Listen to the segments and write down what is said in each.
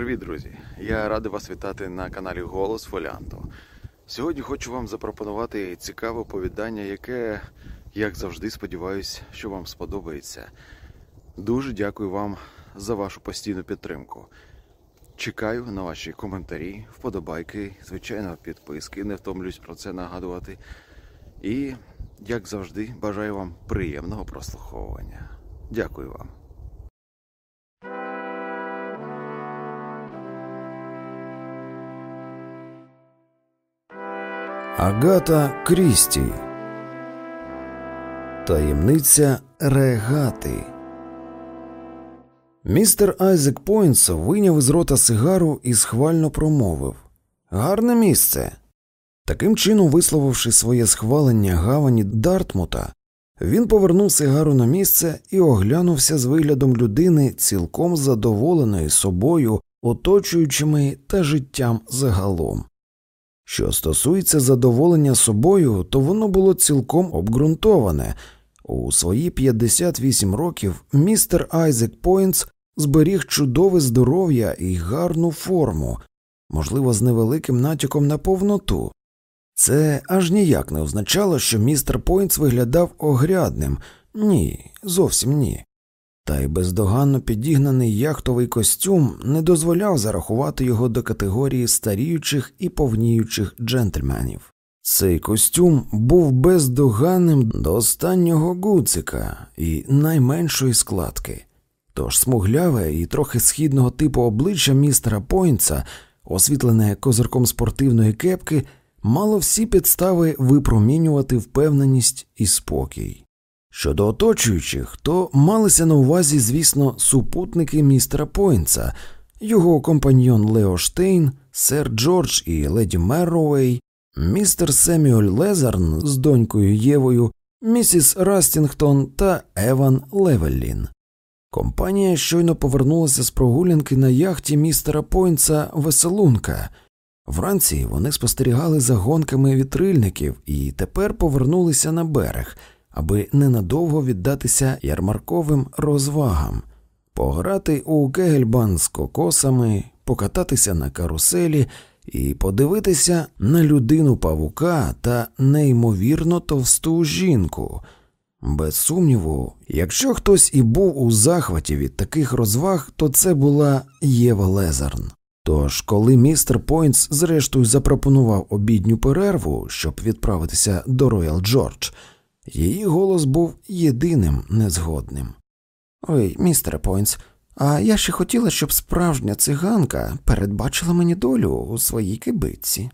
Привіт, друзі! Я радий вас вітати на каналі Голос Фоліанто. Сьогодні хочу вам запропонувати цікаве оповідання, яке, як завжди, сподіваюся, що вам сподобається. Дуже дякую вам за вашу постійну підтримку. Чекаю на ваші коментарі, вподобайки, звичайно, підписки. Не втомлюсь про це нагадувати. І, як завжди, бажаю вам приємного прослуховування. Дякую вам. Агата Крісті Таємниця регати. Містер Айзек Пойнс вийняв із рота сигару і схвально промовив Гарне місце. Таким чином, висловивши своє схвалення гавані Дартмута, він повернув сигару на місце і оглянувся з виглядом людини, цілком задоволеної собою, оточуючими та життям загалом. Що стосується задоволення собою, то воно було цілком обґрунтоване. У свої 58 років містер Айзек Пойнтс зберіг чудове здоров'я і гарну форму, можливо, з невеликим натяком на повноту. Це аж ніяк не означало, що містер Пойнтс виглядав огрядним. Ні, зовсім ні. Та й бездоганно підігнаний яхтовий костюм не дозволяв зарахувати його до категорії старіючих і повніючих джентльменів. Цей костюм був бездоганним до останнього гуцика і найменшої складки. Тож смугляве і трохи східного типу обличчя містера Пойнтса, освітлене козирком спортивної кепки, мало всі підстави випромінювати впевненість і спокій. Щодо оточуючих, то малися на увазі, звісно, супутники містера Пойнтса, його компаньйон Лео Штейн, сер Джордж і леді Мерроуей, містер Семюель Лезарн з донькою Євою, місіс Растінгтон та Еван Левеллін. Компанія щойно повернулася з прогулянки на яхті містера Пойнтса Веселунка. Вранці вони спостерігали за гонками вітрильників і тепер повернулися на берег аби ненадовго віддатися ярмарковим розвагам, пограти у кегельбан з кокосами, покататися на каруселі і подивитися на людину павука та неймовірно товсту жінку. Без сумніву, якщо хтось і був у захваті від таких розваг, то це була Єва Лезарн. Тож, коли містер Пойнтс зрештою запропонував обідню перерву, щоб відправитися до Роял Джордж, Її голос був єдиним незгодним. Ой, містере Пойнс, а я ще хотіла, щоб справжня циганка передбачила мені долю у своїй кибитці.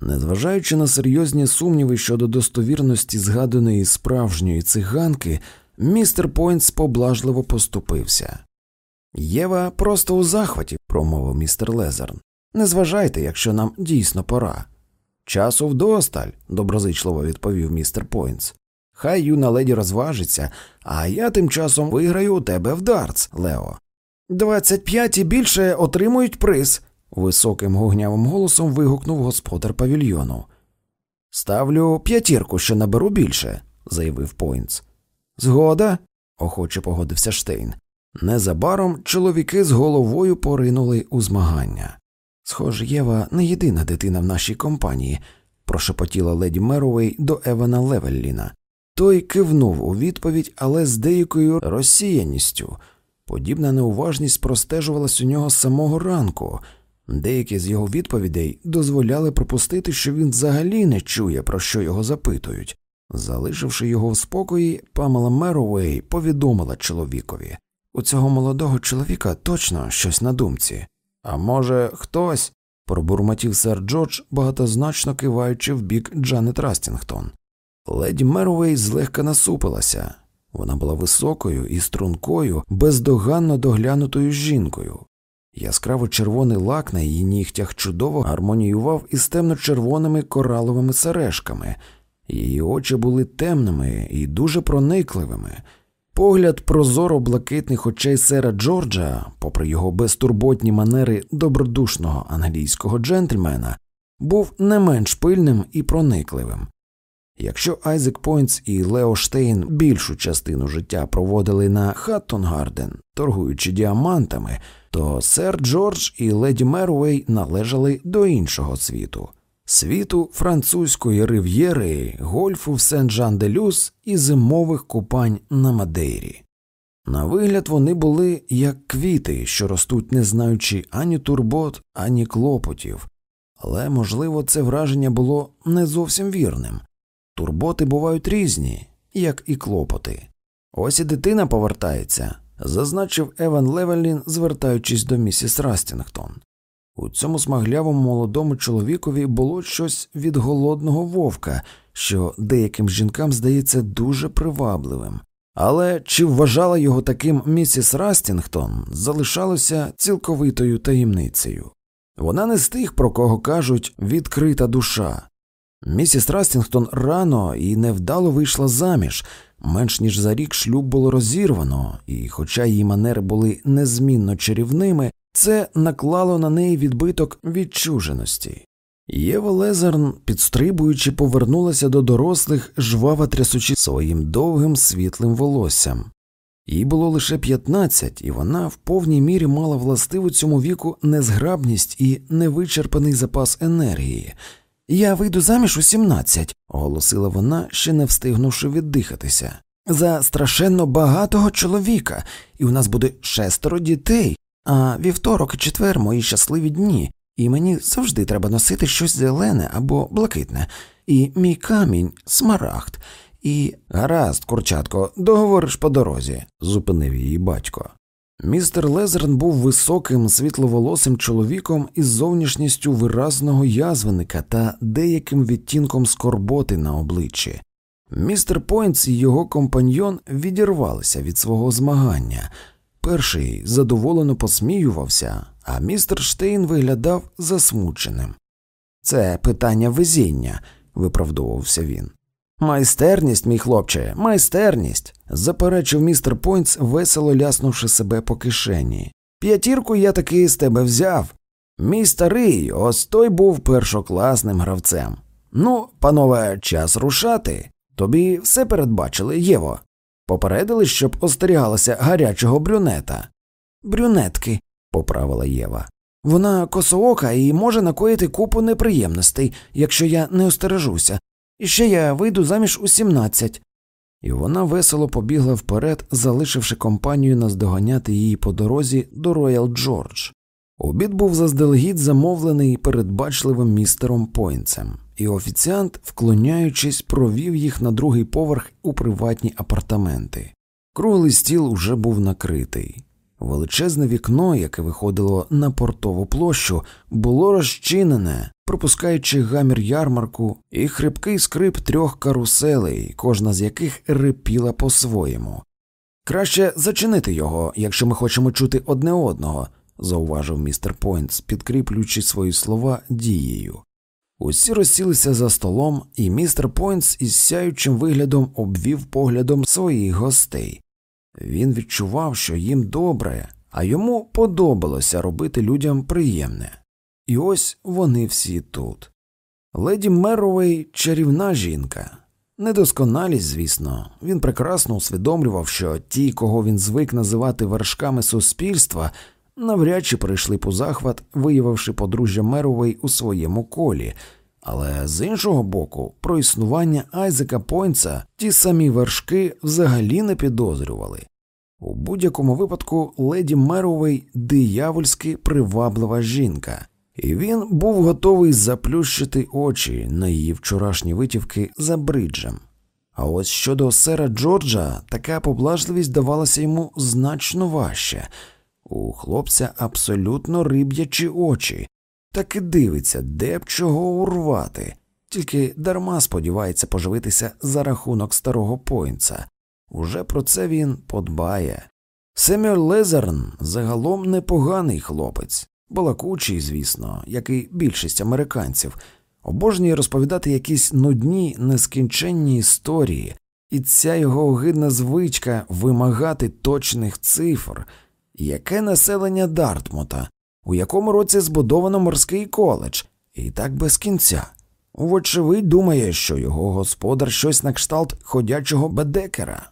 Незважаючи на серйозні сумніви щодо достовірності згаданої справжньої циганки, містер Пойнтс поблажливо поступився. Єва просто у захваті, промовив містер Лезерн. Не зважайте, якщо нам дійсно пора. Часу вдосталь, доброзичливо відповів містер Пойнтс. Хай юна леді розважиться, а я тим часом виграю у тебе в дартс, Лео. Двадцять п'ять і більше отримують приз, високим гугнявим голосом вигукнув господар павільйону. Ставлю п'ятірку, що наберу більше, заявив Пойнтс. Згода, охоче погодився Штейн. Незабаром чоловіки з головою поринули у змагання. Схоже, Єва не єдина дитина в нашій компанії, прошепотіла леді Меровей до Евана Левелліна. Той кивнув у відповідь, але з деякою розсіяністю. Подібна неуважність простежувалась у нього з самого ранку. Деякі з його відповідей дозволяли пропустити, що він взагалі не чує, про що його запитують. Залишивши його в спокої, Памела Меровей повідомила чоловікові у цього молодого чоловіка точно щось на думці. А може, хтось, пробурмотів сер Джордж, багатозначно киваючи в бік Джанет Растінгтон. Леді Мервей злегка насупилася. Вона була високою і стрункою, бездоганно доглянутою жінкою. Яскраво червоний лак на її нігтях чудово гармоніював із темно-червоними кораловими сережками, її очі були темними і дуже проникливими. Погляд прозоро блакитних очей сера Джорджа, попри його безтурботні манери добродушного англійського джентльмена, був не менш пильним і проникливим. Якщо Айзек Пойнтс і Лео Штейн більшу частину життя проводили на Хаттон-Гарден, торгуючи діамантами, то сер Джордж і леді Меруей належали до іншого світу світу французької рив'єри, гольфу в Сен-Жан-де-Люс і зимових купань на Мадейрі. На вигляд вони були як квіти, що ростуть, не знаючи ані турбот, ані клопотів, але, можливо, це враження було не зовсім вірним. Турботи бувають різні, як і клопоти. Ось і дитина повертається, зазначив Еван Левелін, звертаючись до місіс Растінгтон. У цьому смаглявому молодому чоловікові було щось від голодного вовка, що деяким жінкам здається дуже привабливим. Але чи вважала його таким місіс Растінгтон, залишалося цілковитою таємницею. Вона не з тих, про кого кажуть відкрита душа. Місіс Растінгтон рано і невдало вийшла заміж, менш ніж за рік шлюб було розірвано, і, хоча її манери були незмінно чарівними, це наклало на неї відбиток відчуженості. Єва Лезерн, підстрибуючи, повернулася до дорослих, жваво трясучи своїм довгим світлим волоссям. Їй було лише 15, і вона в повній мірі мала властиву цьому віку незграбність і невичерпаний запас енергії. Я вийду заміж у 17», – оголосила вона, ще не встигнувши віддихатися. За страшенно багатого чоловіка, і у нас буде шестеро дітей, а вівторок і четвер мої щасливі дні, і мені завжди треба носити щось зелене або блакитне, і мій камінь смарагд. І гаразд, курчатко, договориш по дорозі, зупинив її батько. Містер Лезерн був високим, світловолосим чоловіком із зовнішністю виразного язвеника та деяким відтінком скорботи на обличчі. Містер Пойнтс і його компаньйон відірвалися від свого змагання. Перший задоволено посміювався, а містер Штейн виглядав засмученим. Це питання везіння, виправдовувався він. Майстерність, мій хлопче, майстерність, заперечив містер Пойнтс, весело ляснувши себе по кишені. П'ятірку я таки з тебе взяв. Мій старий, ось той був першокласним гравцем. Ну, панове, час рушати. Тобі все передбачили, Єво. Попередили, щоб остерігалася гарячого брюнета. Брюнетки, поправила Єва. Вона косоока і може накоїти купу неприємностей, якщо я не остережуся. І ще я вийду заміж у сімнадцять. І вона весело побігла вперед, залишивши компанію наздоганяти її по дорозі до Роял Джордж. Обід був заздалегідь замовлений передбачливим містером Пойнцем, і офіціант, вклоняючись, провів їх на другий поверх у приватні апартаменти. Круглий стіл уже був накритий. Величезне вікно, яке виходило на портову площу, було розчинене, пропускаючи гамір ярмарку і хрипкий скрип трьох каруселей, кожна з яких рипіла по-своєму. Краще зачинити його, якщо ми хочемо чути одне одного, зауважив містер Пойнтс, підкріплюючи свої слова дією. Усі розсілися за столом, і містер Пойнтс із сяючим виглядом обвів поглядом своїх гостей. Він відчував, що їм добре, а йому подобалося робити людям приємне. І ось вони всі тут. Леді Меровей чарівна жінка. Недосконалість, звісно, він прекрасно усвідомлював, що ті, кого він звик називати вершками суспільства, навряд чи прийшли по захват, виявивши подружжя Меровей у своєму колі, але з іншого боку, про існування Айзека Пойнца ті самі вершки взагалі не підозрювали. У будь-якому випадку леді Меровей диявольськи приваблива жінка, і він був готовий заплющити очі на її вчорашні витівки за бриджем. А ось щодо сера Джорджа, така поблажливість давалася йому значно важче. У хлопця абсолютно риб'ячі очі, так і дивиться, де б чого урвати, тільки дарма сподівається поживитися за рахунок старого поінца. Уже про це він подбає. Семюель Лезерн загалом непоганий хлопець, балакучий, звісно, як і більшість американців, обожнює розповідати якісь нудні, нескінченні історії, і ця його огидна звичка вимагати точних цифр, яке населення Дартмута, у якому році збудовано морський коледж, і так без кінця. Вочевидь, думає, що його господар щось на кшталт ходячого бедекера.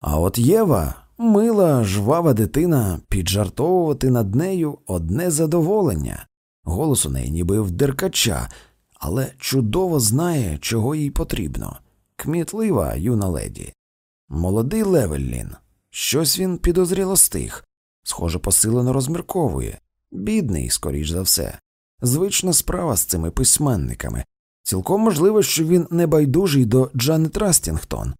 А от Єва, мила, жвава дитина, піджартовувати над нею одне задоволення. Голос у неї ніби в деркача, але чудово знає, чого їй потрібно. Кмітлива юна леді. Молодий Левеллін. Щось він підозріло стих, схоже, посилено розмірковує. Бідний, скоріш за все. Звична справа з цими письменниками. Цілком можливо, що він небайдужий до Джанет Растінгтон.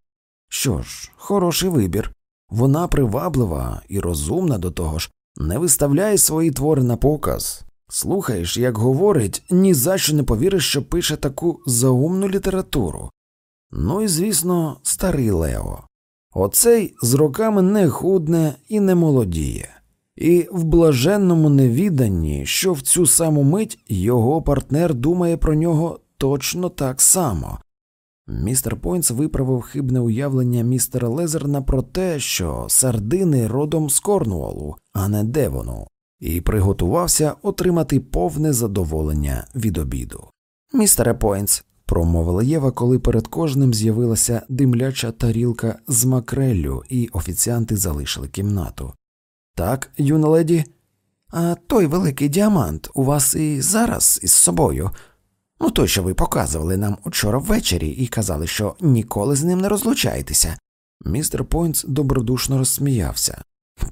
Що ж, хороший вибір. Вона приваблива і розумна до того ж, не виставляє свої твори на показ. Слухаєш, як говорить, ні за що не повіриш, що пише таку заумну літературу. Ну і, звісно, старий Лео. Оцей з роками не худне і не молодіє, і в блаженному невіданні, що в цю саму мить його партнер думає про нього точно так само. Містер Пойнс виправив хибне уявлення містера Лезерна про те, що сардини родом з Корнуолу, а не Девону, і приготувався отримати повне задоволення від обіду. Містере Пойнс, промовила Єва, коли перед кожним з'явилася димляча тарілка з макреллю, і офіціанти залишили кімнату. Так, юна леді, а той великий діамант у вас і зараз із собою. Ну, той, що ви показували нам учора ввечері і казали, що ніколи з ним не розлучаєтеся. Містер Пойнтс добродушно розсміявся.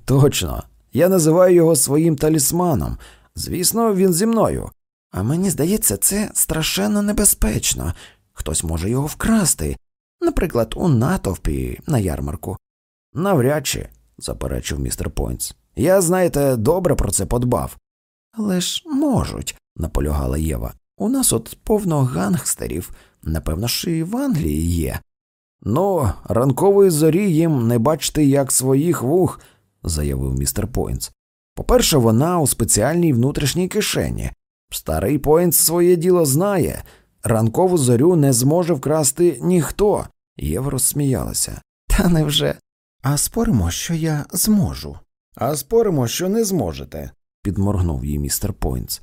Точно, я називаю його своїм талісманом. Звісно, він зі мною. А мені здається, це страшенно небезпечно. Хтось може його вкрасти, наприклад, у натовпі на ярмарку. Навряд чи, заперечив містер Пойнтс. Я, знаєте, добре про це подбав. Але ж можуть, наполягала Єва. У нас от повно гангстерів, напевно, ж і в Англії є. Ну, ранкової зорі їм не бачити як своїх вух, заявив містер Пойнтс. По-перше, вона у спеціальній внутрішній кишені. Старий Пойнтс своє діло знає. Ранкову зорю не зможе вкрасти ніхто. Єва розсміялася. Та невже? А споримо, що я зможу. А споримо, що не зможете, підморгнув їй містер Пойнтс.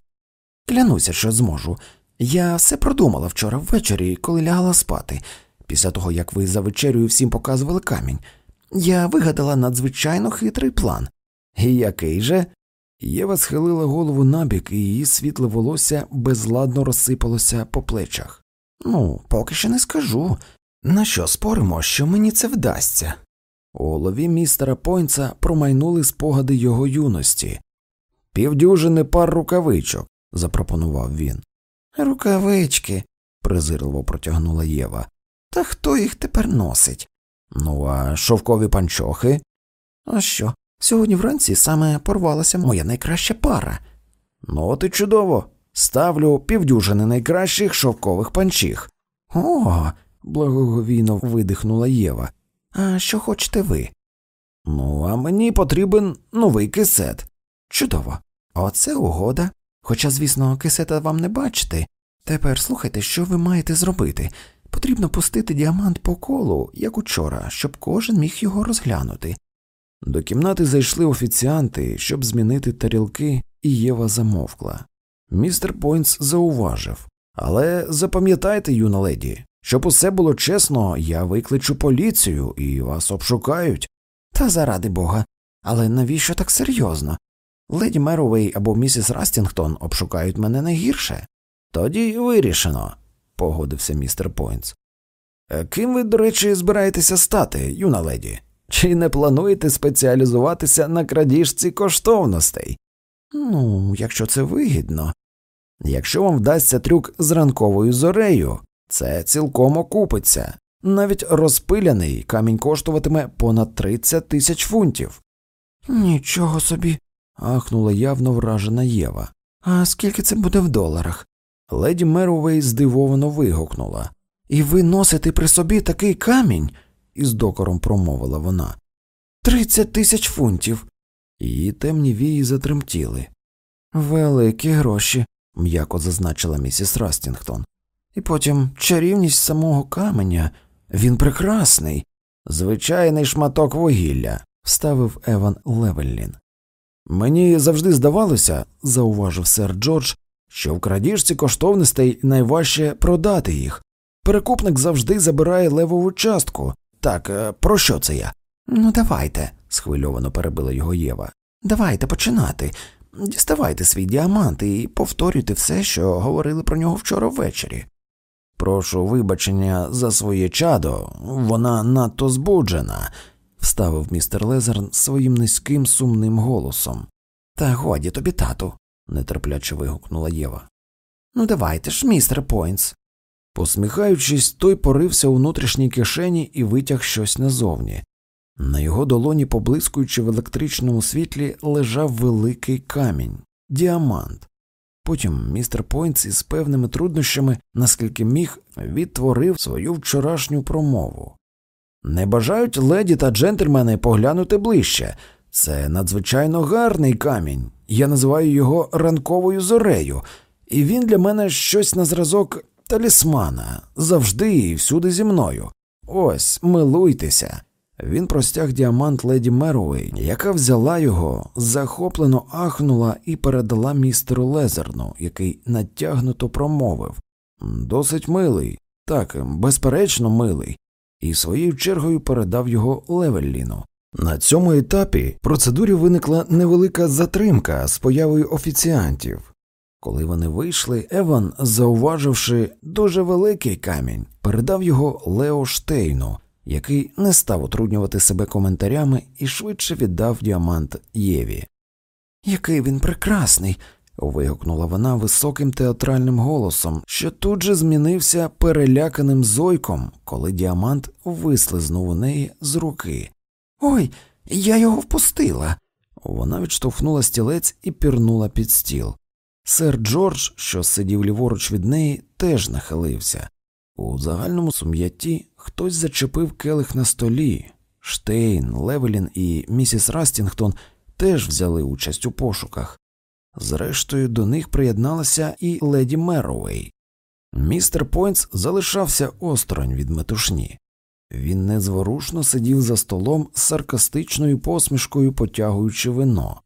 Клянуся, що зможу. Я все продумала вчора ввечері, коли лягала спати, після того як ви за вечерю всім показували камінь. Я вигадала надзвичайно хитрий план. І який же? Єва схилила голову набік, і її світле волосся безладно розсипалося по плечах. Ну, поки що не скажу. На що споримо, що мені це вдасться? У голові містера Пойнца промайнули спогади його юності. Півдюжини пар рукавичок, запропонував він. Рукавички, презирливо протягнула Єва. Та хто їх тепер носить? Ну, а шовкові панчохи? А що? Сьогодні вранці саме порвалася моя найкраща пара. Ну, от і чудово. Ставлю півдюжини найкращих шовкових панчіх. О, благоговійно видихнула Єва. А що хочете ви? Ну, а мені потрібен новий кисет. Чудово. Оце угода. Хоча, звісно, кисета вам не бачити. Тепер слухайте, що ви маєте зробити. Потрібно пустити діамант по колу, як учора, щоб кожен міг його розглянути. До кімнати зайшли офіціанти, щоб змінити тарілки, і Єва замовкла. Містер Пойнтс зауважив Але запам'ятайте, юна леді, щоб усе було чесно, я викличу поліцію і вас обшукають. Та заради бога. Але навіщо так серйозно? Леді Меровей або місіс Растінгтон обшукають мене не гірше. Тоді вирішено, погодився містер Пойнтс. «Е, Ким ви, до речі, збираєтеся стати, юна леді? Чи не плануєте спеціалізуватися на крадіжці коштовностей? Ну, якщо це вигідно. Якщо вам вдасться трюк з ранковою зорею, це цілком окупиться. Навіть розпиляний камінь коштуватиме понад 30 тисяч фунтів. Нічого собі. ахнула явно вражена Єва. А скільки це буде в доларах? Леді Мерувей здивовано вигукнула. І ви носите при собі такий камінь? із докором промовила вона. Тридцять тисяч фунтів. Її темні вії затремтіли. Великі гроші, м'яко зазначила місіс Растінгтон. І потім чарівність самого каменя. Він прекрасний, звичайний шматок вугілля, вставив Еван Левеллін. Мені завжди здавалося, зауважив сер Джордж, що в крадіжці коштовностей найважче продати їх. Перекупник завжди забирає левову частку. Так, е, про що це я? Ну, давайте, схвильовано перебила його Єва. Давайте починати. Діставайте свій діамант і повторюйте все, що говорили про нього вчора ввечері. Прошу вибачення за своє чадо, вона надто збуджена, вставив містер Лезерн своїм низьким сумним голосом. Та годі тобі, тату, нетерпляче вигукнула Єва. Ну, давайте ж, містер Пойнтс. Посміхаючись, той порився у внутрішній кишені і витяг щось назовні. На його долоні, поблискуючи в електричному світлі, лежав великий камінь діамант. Потім містер Пойнтс із певними труднощами, наскільки міг, відтворив свою вчорашню промову. Не бажають леді та джентльмени поглянути ближче. Це надзвичайно гарний камінь. Я називаю його ранковою зорею, і він для мене щось на зразок талісмана, завжди і всюди зі мною. Ось, милуйтеся. Він простяг діамант леді Меруей, яка взяла його, захоплено ахнула і передала містеру Лезерну, який натягнуто промовив Досить милий, так, безперечно, милий, і своєю чергою передав його Левелліну. На цьому етапі процедурі виникла невелика затримка з появою офіціантів. Коли вони вийшли, Еван, зауваживши дуже великий камінь, передав його Лео Штейну, який не став утруднювати себе коментарями і швидше віддав діамант Єві. Який він прекрасний. вигукнула вона високим театральним голосом, що тут же змінився переляканим зойком, коли діамант вислизнув у неї з руки. Ой, я його впустила. Вона відштовхнула стілець і пірнула під стіл. Сер Джордж, що сидів ліворуч від неї, теж нахилився. У загальному сум'ятті хтось зачепив келих на столі. Штейн, Левелін і місіс Растінгтон теж взяли участь у пошуках. Зрештою, до них приєдналася і леді Меровей. Містер Пойнтс залишався осторонь від метушні. Він незворушно сидів за столом з саркастичною посмішкою, потягуючи вино.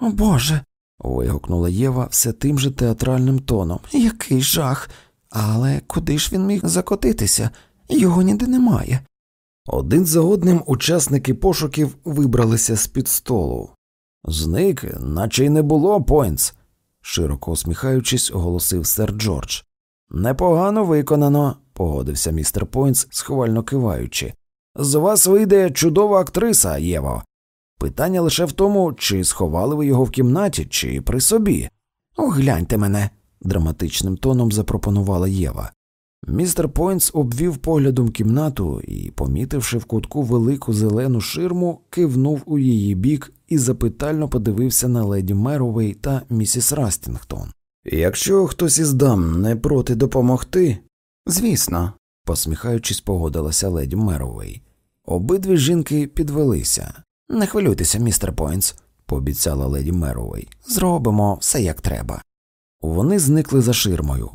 О Боже. вигукнула Єва все тим же театральним тоном. Який жах. Але куди ж він міг закотитися? Його ніде немає. Один за одним учасники пошуків вибралися з під столу. Зник, наче й не було, Пойнтс, широко усміхаючись, оголосив сер Джордж. Непогано виконано, погодився містер Пойнтс, схвально киваючи. З вас вийде чудова актриса, Єво. Питання лише в тому, чи сховали ви його в кімнаті, чи при собі. Огляньте мене, драматичним тоном запропонувала Єва. Містер Пойнтс обвів поглядом кімнату і, помітивши в кутку велику зелену ширму, кивнув у її бік і запитально подивився на леді Меровей та місіс Растінгтон. Якщо хтось із дам не проти допомогти. Звісно, посміхаючись, погодилася леді Меровей. Обидві жінки підвелися. Не хвилюйтеся, містер Пойнтс, пообіцяла леді Меровей. Зробимо все як треба. Вони зникли за ширмою.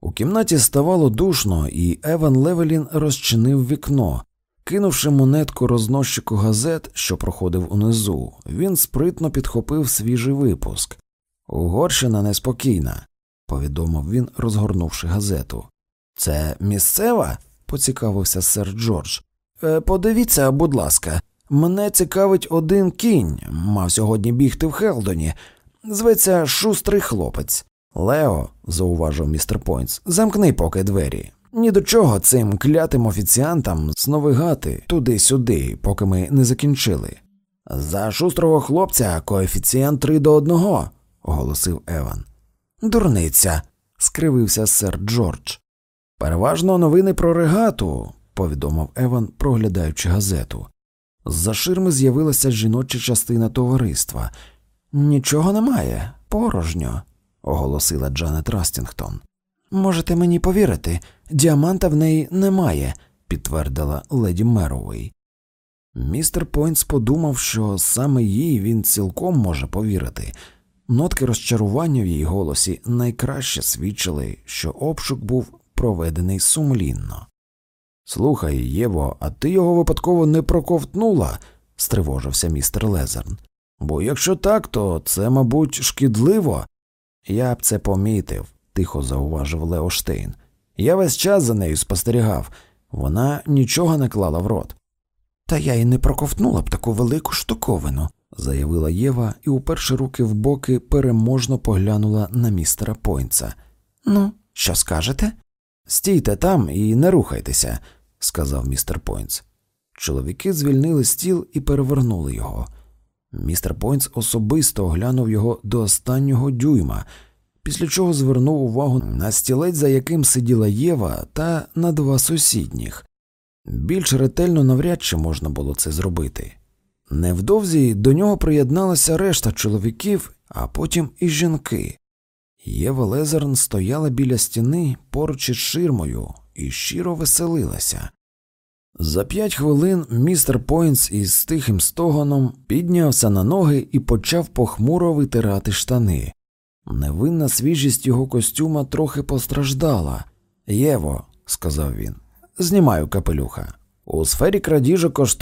У кімнаті ставало душно, і Еван Левелін розчинив вікно. Кинувши монетку рознощику газет, що проходив унизу, він спритно підхопив свіжий випуск. Угорщина неспокійна, повідомив він, розгорнувши газету. Це місцева? поцікавився сер Джордж. «Е, Подивіться, будь ласка, мене цікавить один кінь, мав сьогодні бігти в Хелдоні. Зветься шустрий хлопець. Лео, зауважив містер Пойнтс, замкни поки двері. Ні до чого цим клятим офіціантам сновигати туди-сюди, поки ми не закінчили. За шустрого хлопця коефіцієнт три до одного, оголосив Еван. Дурниця, скривився сер Джордж. Переважно новини про регату, повідомив Еван, проглядаючи газету. З-за ширми з'явилася жіноча частина товариства. Нічого немає, порожньо оголосила Джанет Растінгтон. Можете мені повірити, діаманта в неї немає, підтвердила леді Меровей. Містер Пойнтс подумав, що саме їй він цілком може повірити. Нотки розчарування в її голосі найкраще свідчили, що обшук був проведений сумлінно. Слухай, Єво, а ти його випадково не проковтнула, стривожився містер Лезерн. Бо якщо так, то це, мабуть, шкідливо. Я б це помітив, тихо зауважив Лео Штейн. Я весь час за нею спостерігав. Вона нічого не клала в рот. Та я й не проковтнула б таку велику штуковину, заявила Єва і, уперши руки в боки, переможно поглянула на містера Пойнца. Ну, що скажете? Стійте там і не рухайтеся, сказав містер Пойнц. Чоловіки звільнили стіл і перевернули його. Містер Пойнц особисто оглянув його до останнього дюйма, після чого звернув увагу на стілець, за яким сиділа Єва, та на два сусідніх. Більш ретельно навряд чи можна було це зробити. Невдовзі до нього приєдналася решта чоловіків, а потім і жінки. Єва Лезерн стояла біля стіни поруч із ширмою і щиро веселилася. За п'ять хвилин містер Пойнс із тихим стогоном піднявся на ноги і почав похмуро витирати штани. Невинна свіжість його костюма трохи постраждала. Єво, сказав він, знімаю капелюха. У сфері крадіжок коштовно